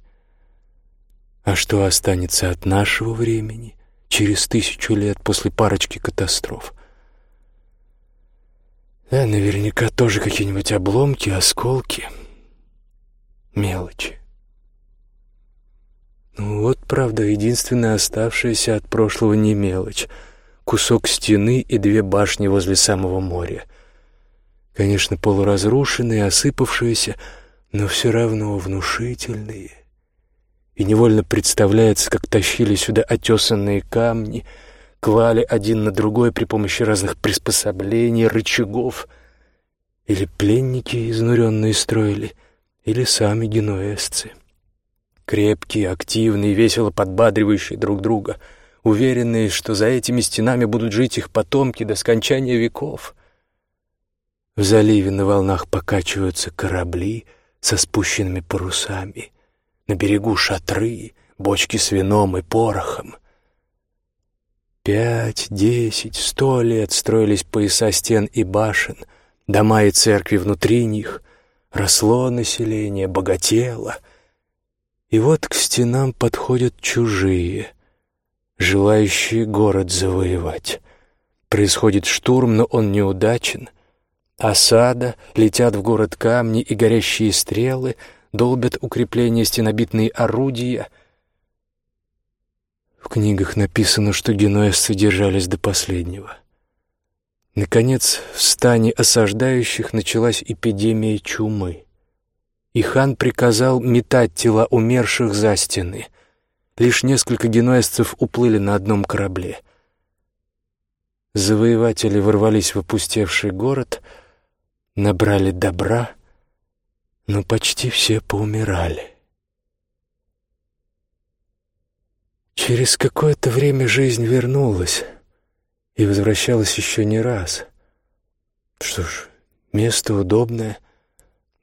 Speaker 1: А что останется от нашего времени через тысячу лет после парочки катастроф? Да, наверняка тоже какие-нибудь обломки, осколки — мелочи. Ну вот, правда, единственная оставшаяся от прошлого не мелочь — кусок стены и две башни возле самого моря. Конечно, полуразрушенные, осыпавшиеся, но все равно внушительные. И невольно представляется, как тащили сюда отесанные камни, клали один на другой при помощи разных приспособлений, рычагов. Или пленники изнуренные строили — или сами генуэзцы. Крепкие, активные, весело подбадривающие друг друга, уверенные, что за этими стенами будут жить их потомки до скончания веков. В заливе на волнах покачиваются корабли со спущенными парусами, на берегу шатры, бочки с вином и порохом. Пять, десять, сто лет строились пояса стен и башен, дома и церкви внутри них, Росло население, богатело. И вот к стенам подходят чужие, желающие город завоевать. Происходит штурм, но он неудачен. Осада, летят в город камни и горящие стрелы, долбят укрепления стенобитные орудия. В книгах написано, что генуэзцы держались до последнего. Наконец, в стане осаждающих началась эпидемия чумы. И хан приказал метать тела умерших за стены. Лишь несколько генуэзцев уплыли на одном корабле. Завоеватели ворвались в опустевший город, набрали добра, но почти все поумирали. Через какое-то время жизнь вернулась — и возвращалась еще не раз. Что ж, место удобное,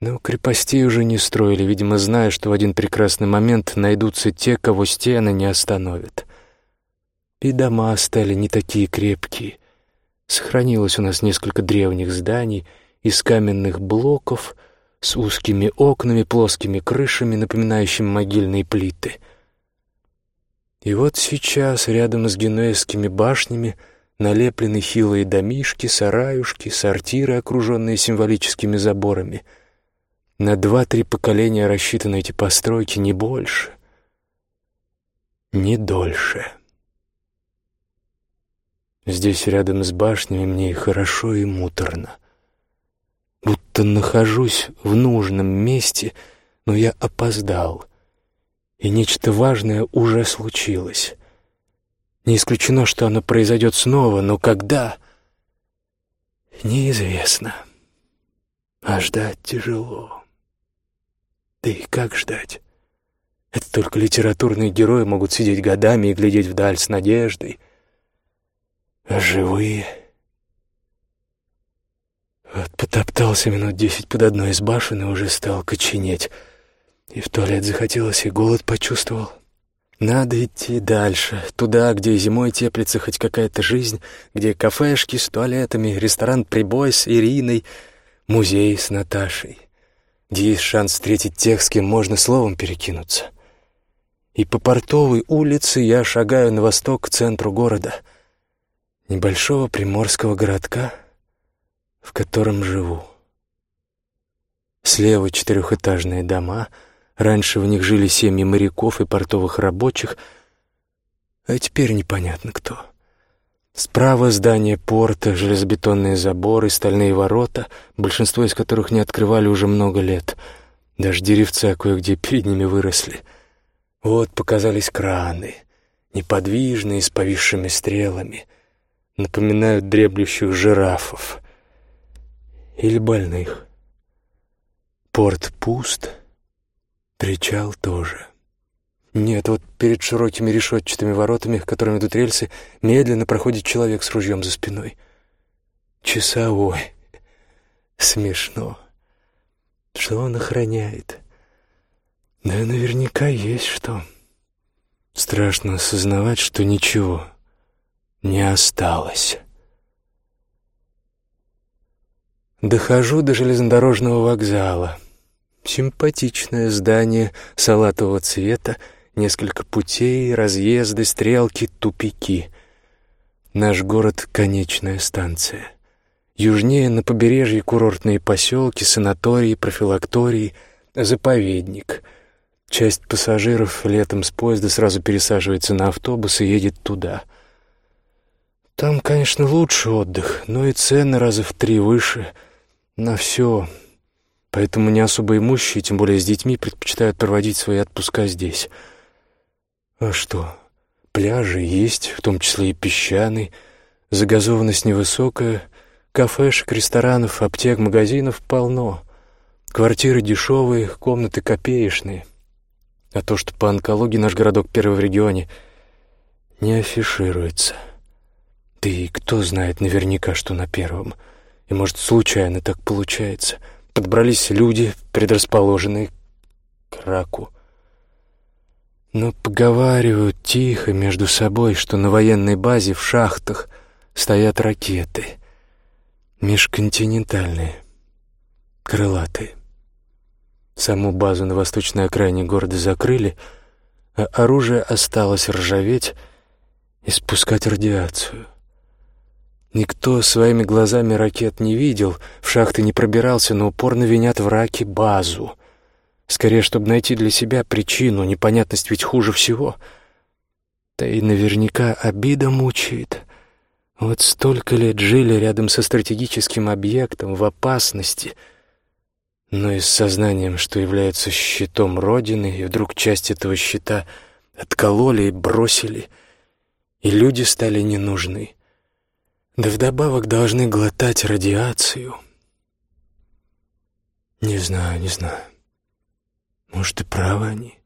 Speaker 1: но крепостей уже не строили, видимо, зная, что в один прекрасный момент найдутся те, кого стены не остановят. И дома стали не такие крепкие. Сохранилось у нас несколько древних зданий из каменных блоков с узкими окнами, плоскими крышами, напоминающими могильные плиты. И вот сейчас, рядом с генуэзскими башнями, налеплены хилые домишки, сараюшки, сортиры, окруженные символическими заборами. На два-три поколения рассчитаны эти постройки, не больше, не дольше. Здесь рядом с башнями мне и хорошо, и муторно. Будто нахожусь в нужном месте, но я опоздал, и нечто важное уже случилось. Не исключено, что оно произойдет снова, но когда — неизвестно. А ждать тяжело. Да и как ждать? Это только литературные герои могут сидеть годами и глядеть вдаль с надеждой. А живые... Вот потоптался минут десять под одной из башен и уже стал коченеть. И в туалет захотелось, и голод почувствовал. Надо идти дальше, туда, где зимой теплится хоть какая-то жизнь, где кафешки с туалетами, ресторан «Прибой» с Ириной, музей с Наташей, где есть шанс встретить тех, с кем можно словом перекинуться. И по портовой улице я шагаю на восток к центру города, небольшого приморского городка, в котором живу. Слева четырехэтажные дома. Раньше в них жили семьи моряков и портовых рабочих, а теперь непонятно кто. Справа здание порта, железобетонные заборы, стальные ворота, большинство из которых не открывали уже много лет. Даже деревца кое-где перед ними выросли. Вот показались краны, неподвижные, с повисшими стрелами. Напоминают дреблющих жирафов. Или больных. Порт пуст, причал тоже. Нет, вот перед широкими решетчатыми воротами, которыми идут рельсы, медленно проходит человек с ружьем за спиной. Часовой. Смешно. Что он охраняет? Да наверняка есть что. Страшно осознавать, что ничего не осталось. Дохожу до железнодорожного вокзала. Симпатичное здание салатового цвета, Несколько путей, разъезды, стрелки, тупики. Наш город — конечная станция. Южнее на побережье курортные поселки, санатории, профилактории, заповедник. Часть пассажиров летом с поезда сразу пересаживается на автобус и едет туда. Там, конечно, лучше отдых, но и цены раза в три выше. На все. Поэтому не особо имущие, тем более с детьми, предпочитают проводить свои отпуска здесь — а что? Пляжи есть, в том числе и песчаный, загазованность невысокая, кафешек, ресторанов, аптек, магазинов полно. Квартиры дешевые, комнаты копеечные. А то, что по онкологии наш городок первый в регионе, не афишируется. Да и кто знает наверняка, что на первом. И, может, случайно так получается. Подбрались люди, предрасположенные к раку. Но поговаривают тихо между собой, что на военной базе в шахтах стоят ракеты. Межконтинентальные, крылатые. Саму базу на восточной окраине города закрыли, а оружие осталось ржаветь и спускать радиацию. Никто своими глазами ракет не видел, в шахты не пробирался, но упорно винят в раке базу — Скорее, чтобы найти для себя причину, непонятность ведь хуже всего. Да и наверняка обида мучает. Вот столько лет жили рядом со стратегическим объектом, в опасности, но и с сознанием, что являются щитом Родины, и вдруг часть этого щита откололи и бросили, и люди стали не нужны. Да вдобавок должны глотать радиацию. Не знаю, не знаю. Может, и правы они.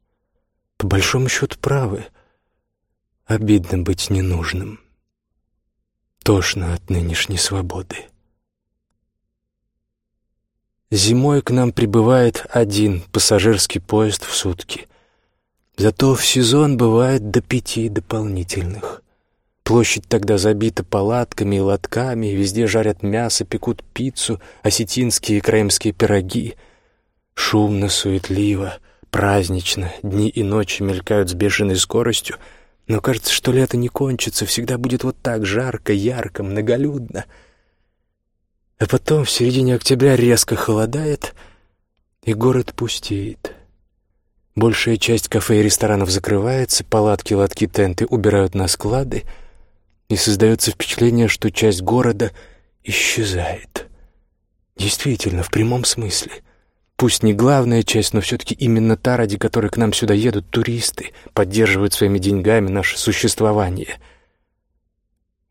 Speaker 1: По большому счету правы. Обидно быть ненужным. Тошно от нынешней свободы. Зимой к нам прибывает один пассажирский поезд в сутки. Зато в сезон бывает до пяти дополнительных. Площадь тогда забита палатками и лотками, везде жарят мясо, пекут пиццу, осетинские и крымские пироги — Шумно, суетливо, празднично, дни и ночи мелькают с бешеной скоростью, но кажется, что лето не кончится, всегда будет вот так жарко, ярко, многолюдно. А потом в середине октября резко холодает, и город пустеет. Большая часть кафе и ресторанов закрывается, палатки, лотки, тенты убирают на склады, и создается впечатление, что часть города исчезает. Действительно, в прямом смысле — Пусть не главная часть, но все-таки именно та, ради которой к нам сюда едут туристы, поддерживают своими деньгами наше существование.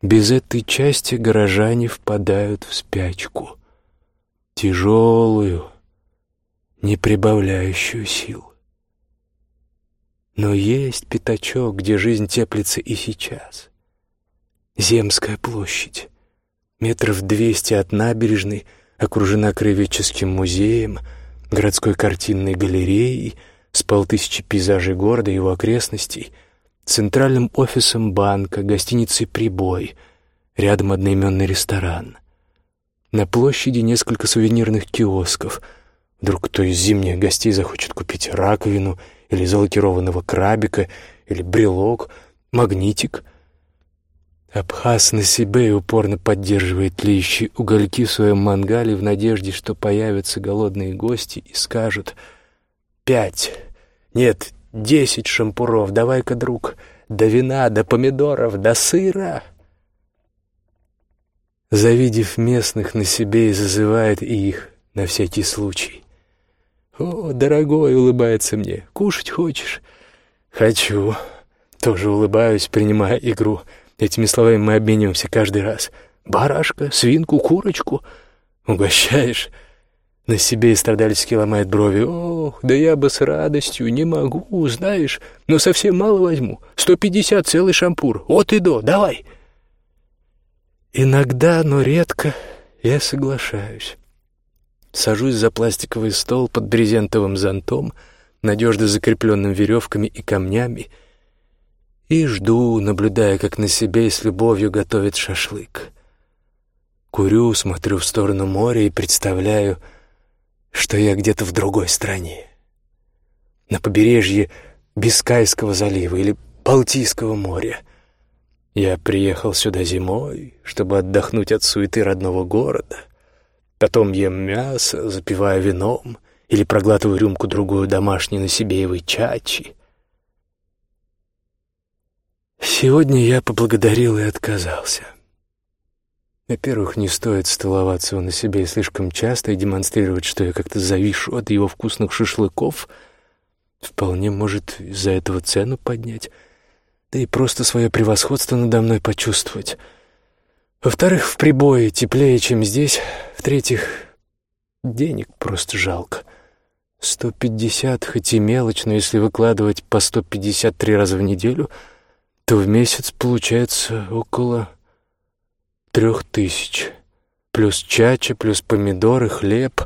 Speaker 1: Без этой части горожане впадают в спячку. Тяжелую, не прибавляющую сил. Но есть пятачок, где жизнь теплится и сейчас. Земская площадь. Метров двести от набережной, окружена краеведческим музеем — городской картинной галереей с полтысячи пейзажей города и его окрестностей, центральным офисом банка, гостиницей «Прибой», рядом одноименный ресторан. На площади несколько сувенирных киосков. Вдруг кто из зимних гостей захочет купить раковину или залакированного крабика, или брелок, магнитик. Абхаз на себе и упорно поддерживает тлеющие угольки в своем мангале в надежде, что появятся голодные гости и скажут «Пять, нет, десять шампуров, давай-ка, друг, до вина, до помидоров, до сыра». Завидев местных на себе и зазывает их на всякий случай. «О, дорогой!» — улыбается мне. «Кушать хочешь?» «Хочу». Тоже улыбаюсь, принимая игру. Этими словами мы обмениваемся каждый раз. «Барашка, свинку, курочку?» «Угощаешь?» На себе и страдальски ломает брови. «Ох, да я бы с радостью, не могу, знаешь, но совсем мало возьму. Сто пятьдесят целый шампур, от и до, давай!» Иногда, но редко, я соглашаюсь. Сажусь за пластиковый стол под брезентовым зонтом, надежно закрепленным веревками и камнями, и жду, наблюдая, как на себе и с любовью готовит шашлык. Курю, смотрю в сторону моря и представляю, что я где-то в другой стране. На побережье Бискайского залива или Балтийского моря. Я приехал сюда зимой, чтобы отдохнуть от суеты родного города — Потом ем мясо, запивая вином или проглатываю рюмку-другую домашней на насибеевой чачи. Сегодня я поблагодарил и отказался. Во-первых, не стоит столоваться на себе слишком часто и демонстрировать, что я как-то завишу от его вкусных шашлыков. Вполне может из-за этого цену поднять, да и просто свое превосходство надо мной почувствовать — во-вторых, в прибое теплее, чем здесь. В-третьих, денег просто жалко. Сто пятьдесят, хоть и мелочь, но если выкладывать по сто пятьдесят три раза в неделю, то в месяц получается около трех тысяч. Плюс чача, плюс помидоры, хлеб.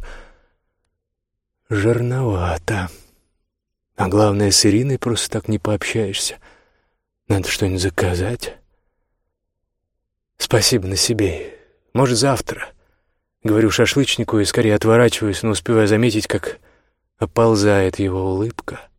Speaker 1: Жирновато. А главное, с Ириной просто так не пообщаешься. Надо что-нибудь заказать. «Спасибо на себе. Может, завтра?» Говорю шашлычнику и скорее отворачиваюсь, но успеваю заметить, как оползает его улыбка.